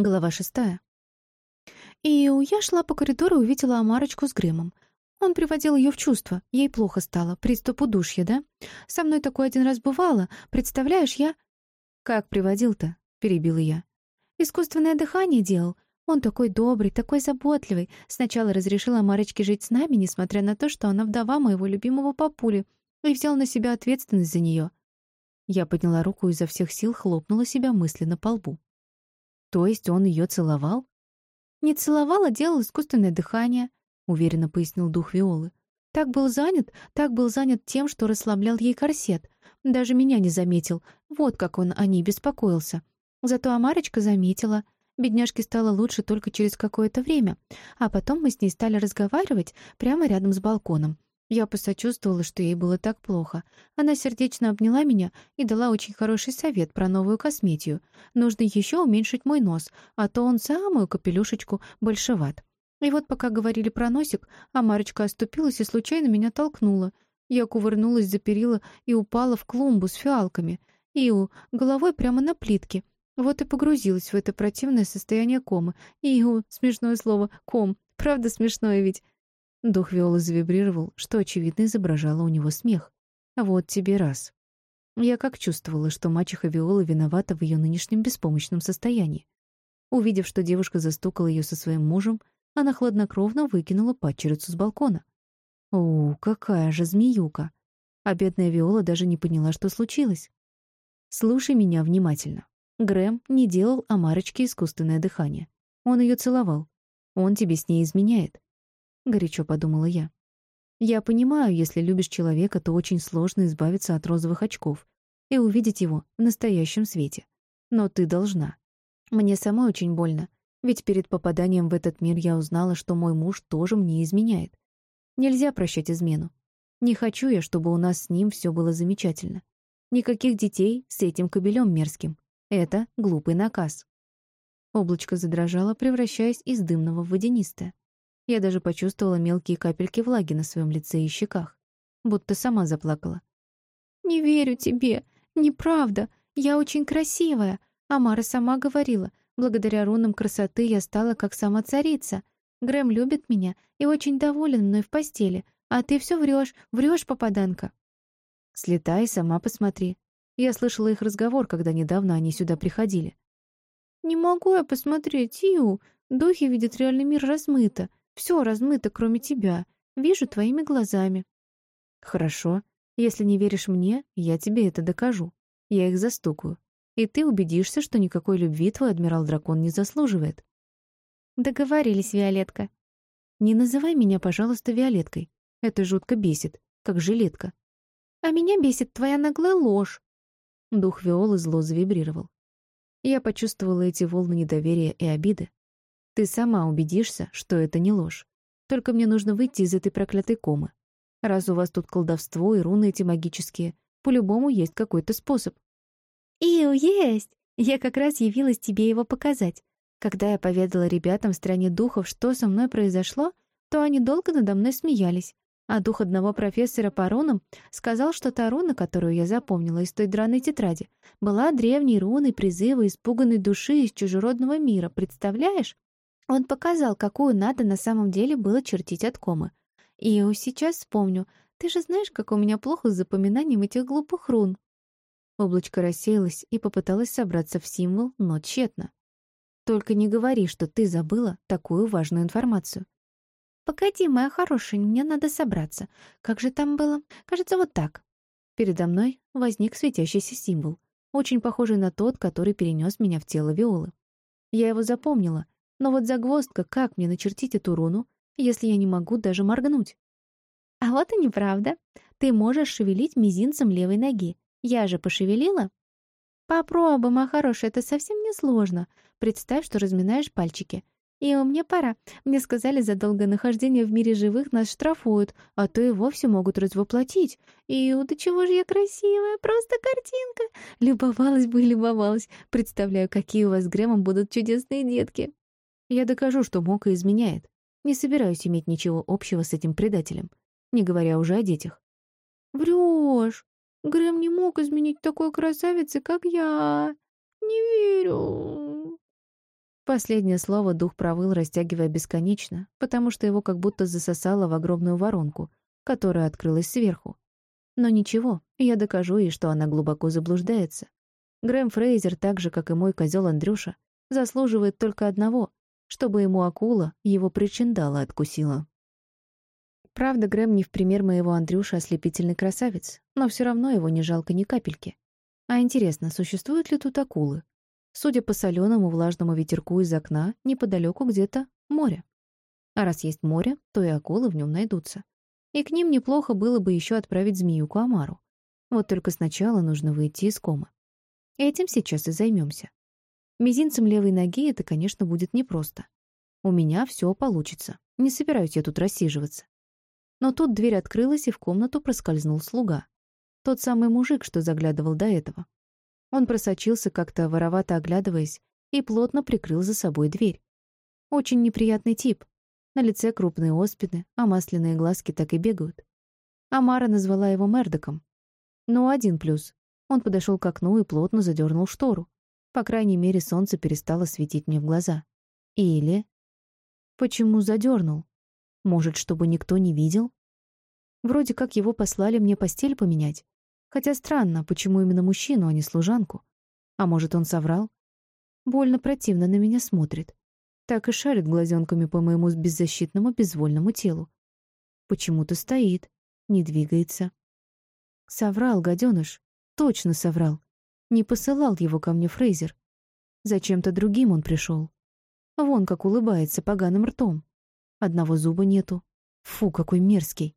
Глава шестая. И я шла по коридору и увидела Амарочку с Грымом. Он приводил ее в чувство. Ей плохо стало. Приступ удушья, да? Со мной такое один раз бывало. Представляешь, я... «Как приводил-то?» — перебила я. «Искусственное дыхание делал. Он такой добрый, такой заботливый. Сначала разрешил Амарочке жить с нами, несмотря на то, что она вдова моего любимого папули, и взял на себя ответственность за нее. Я подняла руку и изо всех сил хлопнула себя мысленно по лбу. То есть он ее целовал? Не целовал, а делал искусственное дыхание, уверенно пояснил дух Виолы. Так был занят, так был занят тем, что расслаблял ей корсет. Даже меня не заметил. Вот как он о ней беспокоился. Зато Амарочка заметила. Бедняжке стало лучше только через какое-то время. А потом мы с ней стали разговаривать прямо рядом с балконом. Я посочувствовала, что ей было так плохо. Она сердечно обняла меня и дала очень хороший совет про новую косметию. Нужно еще уменьшить мой нос, а то он самую капелюшечку большеват. И вот пока говорили про носик, а Марочка оступилась и случайно меня толкнула. Я кувырнулась за перила и упала в клумбу с фиалками. Иу, головой прямо на плитке. Вот и погрузилась в это противное состояние комы. Иу, смешное слово, ком. Правда смешное ведь. Дух Виолы завибрировал, что, очевидно, изображало у него смех. «Вот тебе раз». Я как чувствовала, что мачеха Виолы виновата в ее нынешнем беспомощном состоянии. Увидев, что девушка застукала ее со своим мужем, она хладнокровно выкинула падчерицу с балкона. О, какая же змеюка! А бедная Виола даже не поняла, что случилось. Слушай меня внимательно. Грэм не делал Амарочке искусственное дыхание. Он ее целовал. Он тебе с ней изменяет горячо подумала я. Я понимаю, если любишь человека, то очень сложно избавиться от розовых очков и увидеть его в настоящем свете. Но ты должна. Мне самой очень больно, ведь перед попаданием в этот мир я узнала, что мой муж тоже мне изменяет. Нельзя прощать измену. Не хочу я, чтобы у нас с ним все было замечательно. Никаких детей с этим кобелем мерзким. Это глупый наказ. Облачко задрожало, превращаясь из дымного в водянистое. Я даже почувствовала мелкие капельки влаги на своем лице и щеках, будто сама заплакала. «Не верю тебе. Неправда. Я очень красивая. Амара сама говорила. Благодаря рунам красоты я стала как сама царица. Грэм любит меня и очень доволен мной в постели. А ты все врешь, врешь, попаданка». «Слетай, сама посмотри. Я слышала их разговор, когда недавно они сюда приходили». «Не могу я посмотреть, Ю. Духи видят реальный мир размыто. Все размыто, кроме тебя. Вижу твоими глазами». «Хорошо. Если не веришь мне, я тебе это докажу. Я их застукаю. И ты убедишься, что никакой любви твой адмирал-дракон не заслуживает». «Договорились, Виолетка». «Не называй меня, пожалуйста, Виолеткой. Это жутко бесит, как жилетка». «А меня бесит твоя наглая ложь». Дух Виолы зло завибрировал. Я почувствовала эти волны недоверия и обиды, ты сама убедишься, что это не ложь. Только мне нужно выйти из этой проклятой комы. Раз у вас тут колдовство и руны эти магические, по-любому есть какой-то способ. Иу, есть! Я как раз явилась тебе его показать. Когда я поведала ребятам в стране духов, что со мной произошло, то они долго надо мной смеялись. А дух одного профессора по рунам сказал, что та руна, которую я запомнила из той драной тетради, была древней руной призыва испуганной души из чужеродного мира, представляешь? Он показал, какую надо на самом деле было чертить от комы. И я сейчас вспомню. Ты же знаешь, как у меня плохо с запоминанием этих глупых рун. Облачко рассеялось и попыталась собраться в символ, но тщетно. Только не говори, что ты забыла такую важную информацию. Погоди, моя хорошая, мне надо собраться. Как же там было? Кажется, вот так. Передо мной возник светящийся символ, очень похожий на тот, который перенес меня в тело Виолы. Я его запомнила — но вот загвоздка, как мне начертить эту руну, если я не могу даже моргнуть? А вот и неправда. Ты можешь шевелить мизинцем левой ноги. Я же пошевелила. Попробуй, моя хорошая, это совсем не сложно. Представь, что разминаешь пальчики. И мне пора. Мне сказали, за долгое нахождение в мире живых нас штрафуют, а то и вовсе могут развоплотить. И до чего же я красивая, просто картинка. Любовалась бы любовалась. Представляю, какие у вас с Грэмом будут чудесные детки. Я докажу, что Мока изменяет. Не собираюсь иметь ничего общего с этим предателем, не говоря уже о детях. Врешь. Грэм не мог изменить такой красавице, как я. Не верю. Последнее слово дух провыл, растягивая бесконечно, потому что его как будто засосало в огромную воронку, которая открылась сверху. Но ничего, я докажу ей, что она глубоко заблуждается. Грэм Фрейзер, так же, как и мой козел Андрюша, заслуживает только одного, чтобы ему акула его причиндала откусила. Правда, Грэм не в пример моего Андрюша ослепительный красавец, но все равно его не жалко ни капельки. А интересно, существуют ли тут акулы? Судя по соленому влажному ветерку из окна, неподалеку где-то море. А раз есть море, то и акулы в нем найдутся. И к ним неплохо было бы еще отправить змеюку Амару. Вот только сначала нужно выйти из комы. Этим сейчас и займемся. Мизинцем левой ноги это, конечно, будет непросто. У меня все получится. Не собираюсь я тут рассиживаться. Но тут дверь открылась, и в комнату проскользнул слуга. Тот самый мужик, что заглядывал до этого. Он просочился как-то, воровато оглядываясь, и плотно прикрыл за собой дверь. Очень неприятный тип. На лице крупные оспины, а масляные глазки так и бегают. Амара назвала его Мердоком. Но один плюс. Он подошел к окну и плотно задернул штору. По крайней мере, солнце перестало светить мне в глаза. Или... Почему задернул? Может, чтобы никто не видел? Вроде как его послали мне постель поменять. Хотя странно, почему именно мужчину, а не служанку. А может, он соврал? Больно противно на меня смотрит. Так и шарит глазенками по моему беззащитному безвольному телу. Почему-то стоит, не двигается. Соврал, гаденыш. Точно соврал. Не посылал его ко мне Фрейзер. Зачем-то другим он пришел. Вон как улыбается поганым ртом. Одного зуба нету. Фу, какой мерзкий.